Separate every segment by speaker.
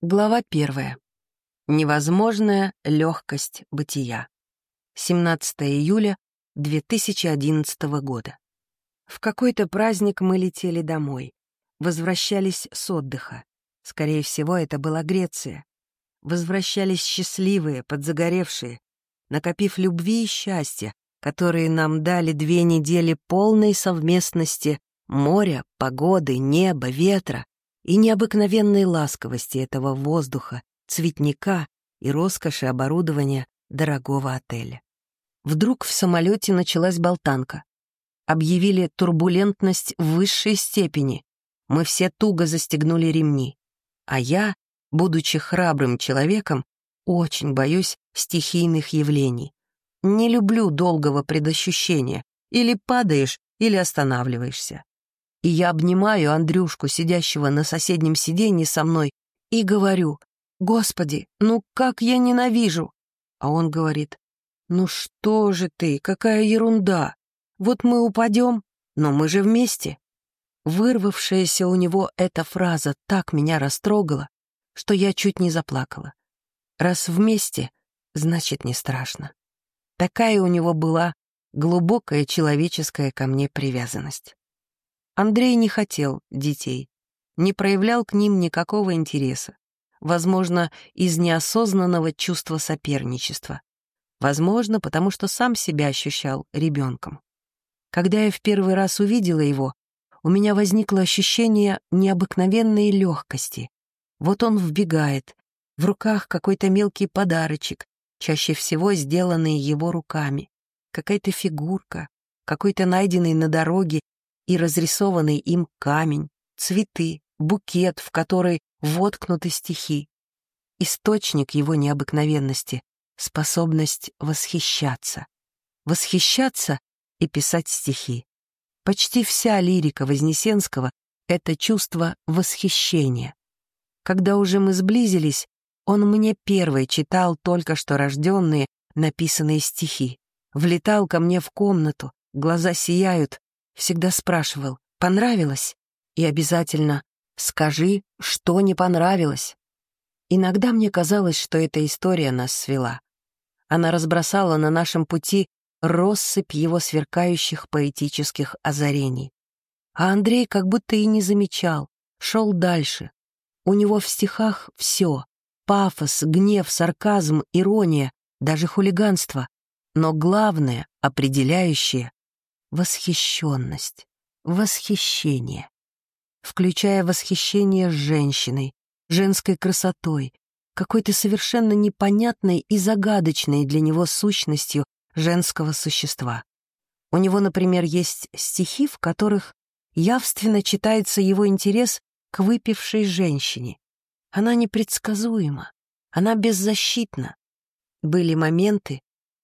Speaker 1: Глава первая. Невозможная легкость бытия. 17 июля 2011 года. В какой-то праздник мы летели домой. Возвращались с отдыха. Скорее всего, это была Греция. Возвращались счастливые, подзагоревшие, накопив любви и счастья, которые нам дали две недели полной совместности моря, погоды, неба, ветра, и необыкновенной ласковости этого воздуха, цветника и роскоши оборудования дорогого отеля. Вдруг в самолете началась болтанка. Объявили турбулентность в высшей степени. Мы все туго застегнули ремни. А я, будучи храбрым человеком, очень боюсь стихийных явлений. Не люблю долгого предощущения. Или падаешь, или останавливаешься. И я обнимаю Андрюшку, сидящего на соседнем сиденье со мной, и говорю, «Господи, ну как я ненавижу!» А он говорит, «Ну что же ты, какая ерунда! Вот мы упадем, но мы же вместе!» Вырвавшаяся у него эта фраза так меня растрогала, что я чуть не заплакала. Раз вместе, значит, не страшно. Такая у него была глубокая человеческая ко мне привязанность. Андрей не хотел детей, не проявлял к ним никакого интереса, возможно, из неосознанного чувства соперничества, возможно, потому что сам себя ощущал ребенком. Когда я в первый раз увидела его, у меня возникло ощущение необыкновенной легкости. Вот он вбегает, в руках какой-то мелкий подарочек, чаще всего сделанный его руками, какая-то фигурка, какой-то найденный на дороге и разрисованный им камень, цветы, букет, в который воткнуты стихи. Источник его необыкновенности — способность восхищаться. Восхищаться и писать стихи. Почти вся лирика Вознесенского — это чувство восхищения. Когда уже мы сблизились, он мне первый читал только что рожденные, написанные стихи. Влетал ко мне в комнату, глаза сияют, всегда спрашивал, понравилось? И обязательно скажи, что не понравилось. Иногда мне казалось, что эта история нас свела. Она разбросала на нашем пути россыпь его сверкающих поэтических озарений. А Андрей как будто и не замечал, шел дальше. У него в стихах все — пафос, гнев, сарказм, ирония, даже хулиганство. Но главное, определяющее восхищенность, восхищение, включая восхищение женщиной, женской красотой, какой-то совершенно непонятной и загадочной для него сущностью женского существа. У него, например, есть стихи, в которых явственно читается его интерес к выпившей женщине. Она непредсказуема, она беззащитна. Были моменты,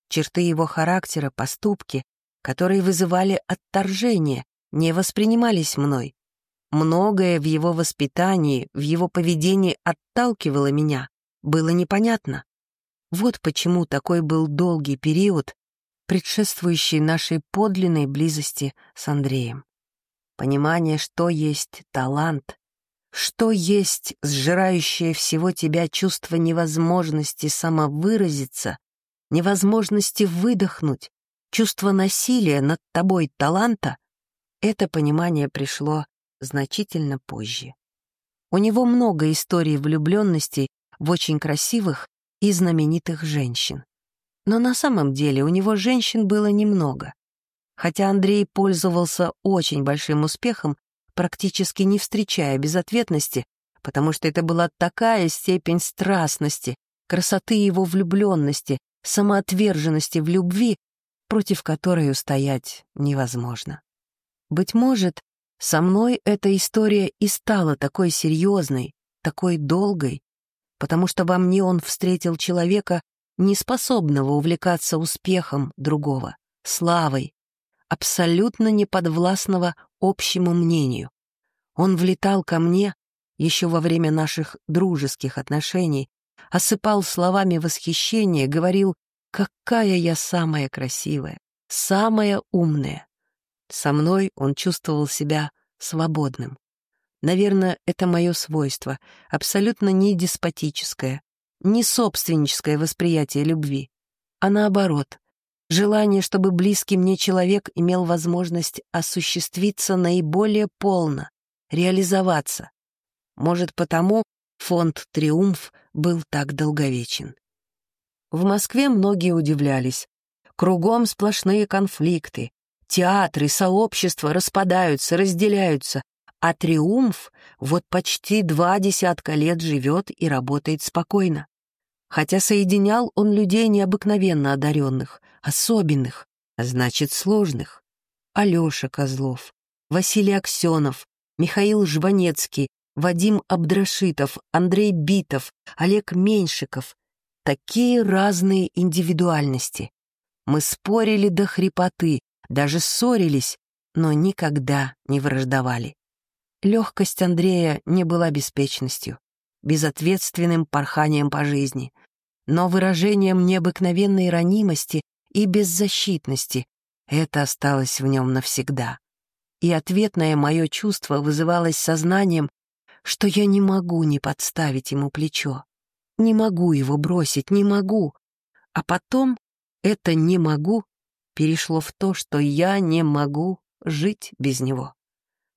Speaker 1: черты его характера, поступки, которые вызывали отторжение, не воспринимались мной. Многое в его воспитании, в его поведении отталкивало меня, было непонятно. Вот почему такой был долгий период, предшествующий нашей подлинной близости с Андреем. Понимание, что есть талант, что есть сжирающее всего тебя чувство невозможности самовыразиться, невозможности выдохнуть, чувство насилия над тобой таланта, это понимание пришло значительно позже. У него много историй влюбленности в очень красивых и знаменитых женщин. Но на самом деле у него женщин было немного. Хотя Андрей пользовался очень большим успехом, практически не встречая безответности, потому что это была такая степень страстности, красоты его влюбленности, самоотверженности в любви, против которой устоять невозможно. Быть может, со мной эта история и стала такой серьезной, такой долгой, потому что во мне он встретил человека, неспособного увлекаться успехом другого, славой, абсолютно неподвластного общему мнению. Он влетал ко мне еще во время наших дружеских отношений, осыпал словами восхищения, говорил Какая я самая красивая, самая умная. Со мной он чувствовал себя свободным. Наверное, это мое свойство, абсолютно не деспотическое, не собственническое восприятие любви, а наоборот, желание, чтобы близкий мне человек имел возможность осуществиться наиболее полно, реализоваться. Может, потому фонд «Триумф» был так долговечен. В Москве многие удивлялись. Кругом сплошные конфликты. Театры, сообщества распадаются, разделяются, а «Триумф» вот почти два десятка лет живет и работает спокойно. Хотя соединял он людей необыкновенно одаренных, особенных, а значит сложных. Алеша Козлов, Василий Аксенов, Михаил Жванецкий, Вадим Абдрашитов, Андрей Битов, Олег Меньшиков. Такие разные индивидуальности. Мы спорили до хрипоты, даже ссорились, но никогда не враждовали. Легкость Андрея не была беспечностью, безответственным порханием по жизни, но выражением необыкновенной ранимости и беззащитности. Это осталось в нем навсегда. И ответное мое чувство вызывалось сознанием, что я не могу не подставить ему плечо. Не могу его бросить, не могу. А потом это «не могу» перешло в то, что я не могу жить без него.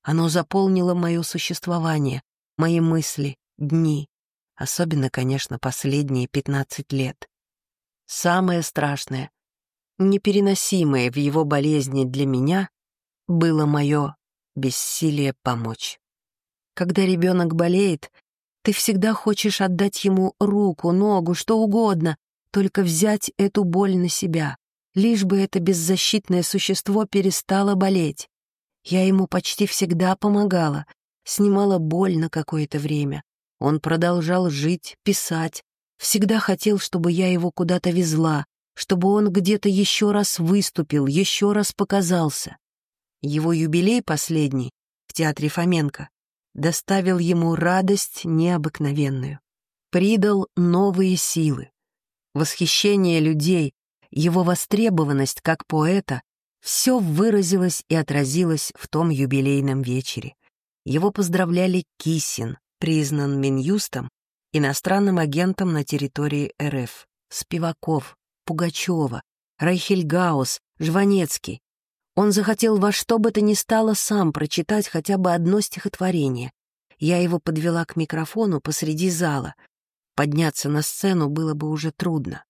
Speaker 1: Оно заполнило мое существование, мои мысли, дни, особенно, конечно, последние пятнадцать лет. Самое страшное, непереносимое в его болезни для меня было мое бессилие помочь. Когда ребенок болеет, ты всегда хочешь отдать ему руку, ногу, что угодно, только взять эту боль на себя, лишь бы это беззащитное существо перестало болеть. Я ему почти всегда помогала, снимала боль на какое-то время. Он продолжал жить, писать, всегда хотел, чтобы я его куда-то везла, чтобы он где-то еще раз выступил, еще раз показался. Его юбилей последний в театре Фоменко доставил ему радость необыкновенную, придал новые силы. Восхищение людей, его востребованность как поэта — все выразилось и отразилось в том юбилейном вечере. Его поздравляли Кисин, признан Минюстом иностранным агентом на территории РФ, Спиваков, Пугачева, Райхельгаус, Жванецкий. Он захотел во что бы то ни стало сам прочитать хотя бы одно стихотворение. Я его подвела к микрофону посреди зала. Подняться на сцену было бы уже трудно.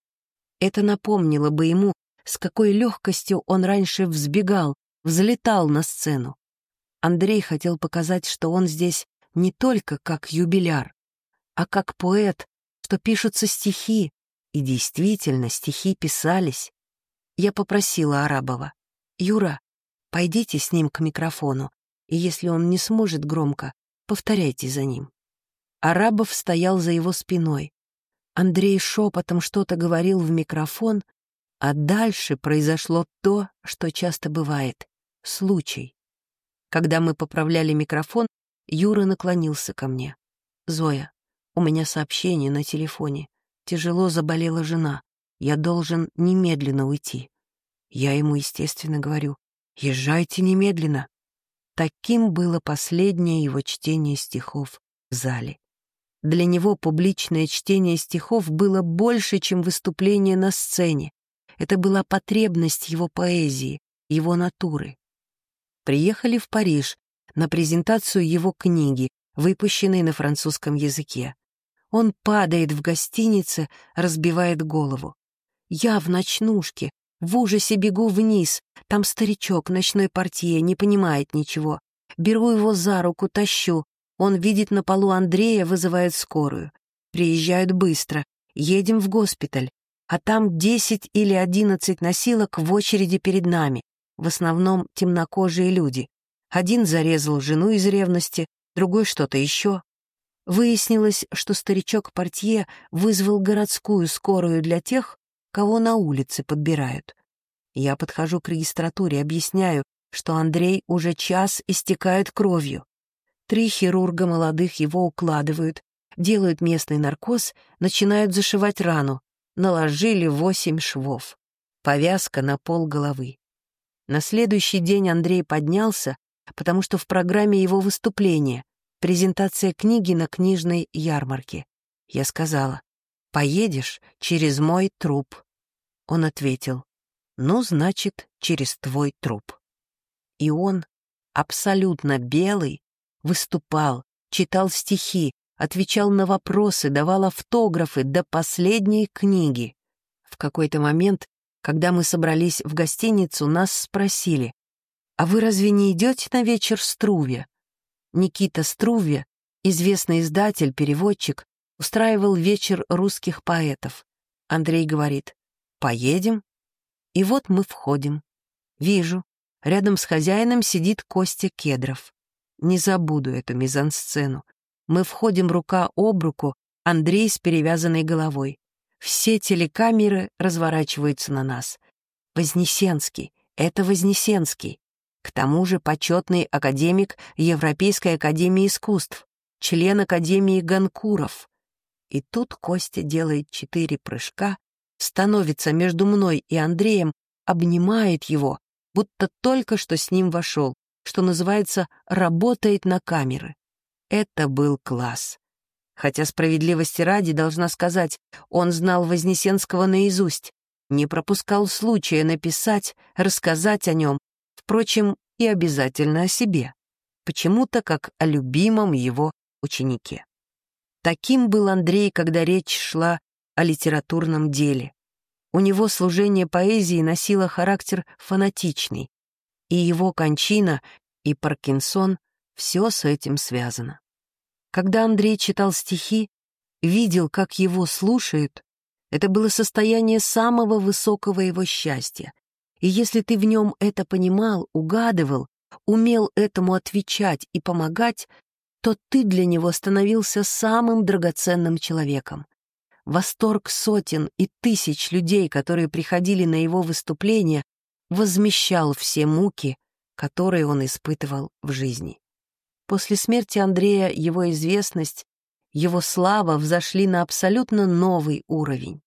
Speaker 1: Это напомнило бы ему, с какой легкостью он раньше взбегал, взлетал на сцену. Андрей хотел показать, что он здесь не только как юбиляр, а как поэт, что пишутся стихи, и действительно стихи писались. Я попросила Арабова, «Юра, пойдите с ним к микрофону, и если он не сможет громко, повторяйте за ним». Арабов стоял за его спиной. Андрей шепотом что-то говорил в микрофон, а дальше произошло то, что часто бывает — случай. Когда мы поправляли микрофон, Юра наклонился ко мне. «Зоя, у меня сообщение на телефоне. Тяжело заболела жена. Я должен немедленно уйти». Я ему, естественно, говорю, «Езжайте немедленно». Таким было последнее его чтение стихов в зале. Для него публичное чтение стихов было больше, чем выступление на сцене. Это была потребность его поэзии, его натуры. Приехали в Париж, на презентацию его книги, выпущенной на французском языке. Он падает в гостинице, разбивает голову. Я в ночнушке, в ужасе бегу вниз. Там старичок, ночной портье, не понимает ничего. Беру его за руку, тащу. Он видит на полу Андрея, вызывает скорую. Приезжают быстро. Едем в госпиталь. А там десять или одиннадцать носилок в очереди перед нами. В основном темнокожие люди. Один зарезал жену из ревности, другой что-то еще. Выяснилось, что старичок-портье вызвал городскую скорую для тех, кого на улице подбирают. Я подхожу к регистратуре, объясняю, что Андрей уже час истекает кровью. Три хирурга молодых его укладывают, делают местный наркоз, начинают зашивать рану. Наложили восемь швов. Повязка на пол головы. На следующий день Андрей поднялся, потому что в программе его выступления презентация книги на книжной ярмарке. Я сказала, «Поедешь через мой труп». Он ответил, «Ну, значит, через твой труп». И он, абсолютно белый, выступал, читал стихи, отвечал на вопросы, давал автографы до последней книги. В какой-то момент, когда мы собрались в гостиницу, нас спросили, «А вы разве не идете на вечер Струве?» Никита Струве, известный издатель, переводчик, устраивал вечер русских поэтов. Андрей говорит, «Поедем?» И вот мы входим. Вижу, рядом с хозяином сидит Костя Кедров. Не забуду эту мизансцену. Мы входим рука об руку, Андрей с перевязанной головой. Все телекамеры разворачиваются на нас. Вознесенский, это Вознесенский. К тому же почетный академик Европейской академии искусств, член Академии Ганкуров. И тут Костя делает четыре прыжка, становится между мной и Андреем, обнимает его, будто только что с ним вошел, что называется, работает на камеры. Это был класс. Хотя справедливости ради должна сказать, он знал Вознесенского наизусть, не пропускал случая написать, рассказать о нем, впрочем, и обязательно о себе, почему-то как о любимом его ученике. Таким был Андрей, когда речь шла о литературном деле. У него служение поэзии носило характер фанатичный, и его кончина, и Паркинсон все с этим связано. Когда Андрей читал стихи, видел, как его слушают, это было состояние самого высокого его счастья. И если ты в нем это понимал, угадывал, умел этому отвечать и помогать, то ты для него становился самым драгоценным человеком. Восторг сотен и тысяч людей, которые приходили на его выступления, возмещал все муки, которые он испытывал в жизни. После смерти Андрея его известность, его слава взошли на абсолютно новый уровень.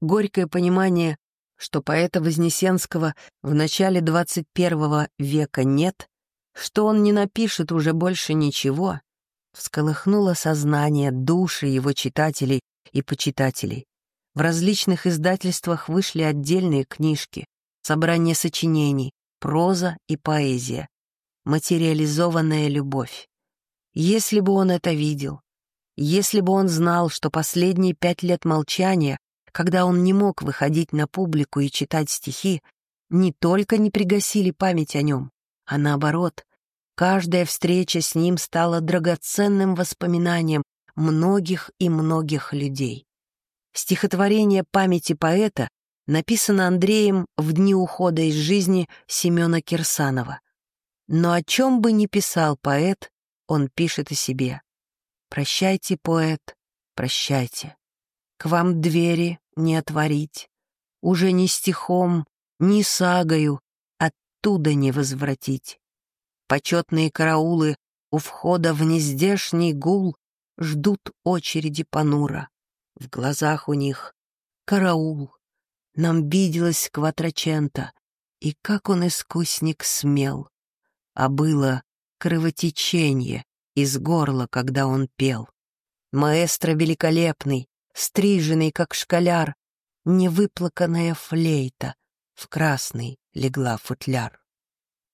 Speaker 1: Горькое понимание, что поэта Вознесенского в начале 21 века нет, что он не напишет уже больше ничего, всколыхнуло сознание, души его читателей и почитателей. В различных издательствах вышли отдельные книжки, собрание сочинений, проза и поэзия материализованная любовь. Если бы он это видел, если бы он знал, что последние пять лет молчания, когда он не мог выходить на публику и читать стихи, не только не пригасили память о нем, а наоборот, каждая встреча с ним стала драгоценным воспоминанием многих и многих людей. Стихотворение памяти поэта написано Андреем в дни ухода из жизни Семена Кирсанова. Но о чем бы ни писал поэт, он пишет о себе. «Прощайте, поэт, прощайте. К вам двери не отворить. Уже ни стихом, ни сагою оттуда не возвратить. Почетные караулы у входа в нездешний гул ждут очереди понура. В глазах у них караул. Нам виделось кватрачента, и как он искусник смел а было кровотечение из горла, когда он пел. Маэстро великолепный, стриженный, как школяр, невыплаканная флейта в красный легла футляр.